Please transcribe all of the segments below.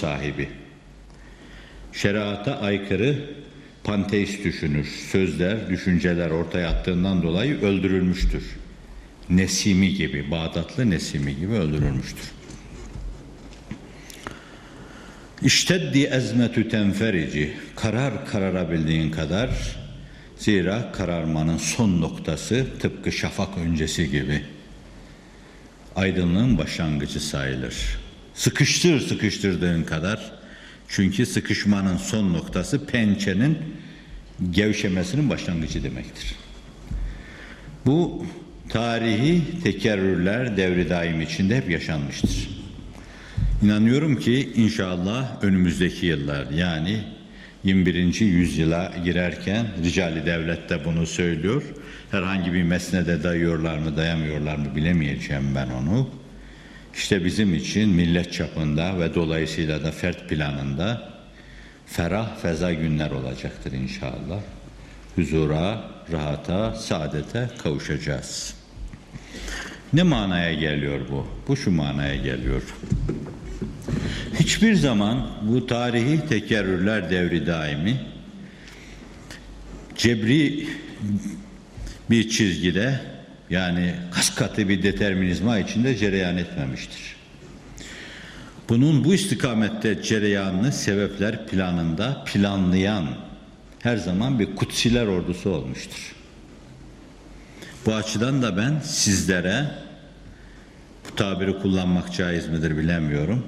sahibi. Şeriata aykırı panteist düşünür, sözler, düşünceler ortaya attığından dolayı öldürülmüştür. Nesimi gibi, Bağdatlı Nesimi gibi öldürülmüştür. İşteddi ezmetü tenferici, karar kararabildiğin kadar, zira kararmanın son noktası tıpkı şafak öncesi gibi aydınlığın başlangıcı sayılır. Sıkıştır sıkıştırdığın kadar, çünkü sıkışmanın son noktası pençenin gevşemesinin başlangıcı demektir. Bu tarihi tekerrürler devri daim içinde hep yaşanmıştır. İnanıyorum ki inşallah önümüzdeki yıllar yani 21. yüzyıla girerken Ricali Devlet de bunu söylüyor. Herhangi bir mesnede dayıyorlar mı dayamıyorlar mı bilemeyeceğim ben onu. İşte bizim için millet çapında ve dolayısıyla da fert planında ferah feza günler olacaktır inşallah. Huzura, rahata, saadete kavuşacağız. Ne manaya geliyor bu? Bu şu manaya geliyor. Hiçbir zaman bu tarihi tekerrürler devri daimi cebri bir çizgide yani kas katı bir determinizma içinde cereyan etmemiştir. Bunun bu istikamette cereyanını sebepler planında planlayan her zaman bir kutsiler ordusu olmuştur. Bu açıdan da ben sizlere bu tabiri kullanmak caiz midir bilemiyorum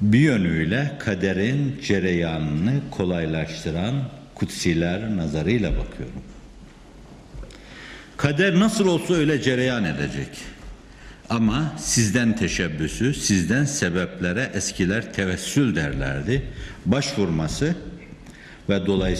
bir yönüyle kaderin cereyanını kolaylaştıran kutsiler nazarıyla bakıyorum. Kader nasıl olsa öyle cereyan edecek. Ama sizden teşebbüsü, sizden sebeplere eskiler tevessül derlerdi. Başvurması ve dolayısıyla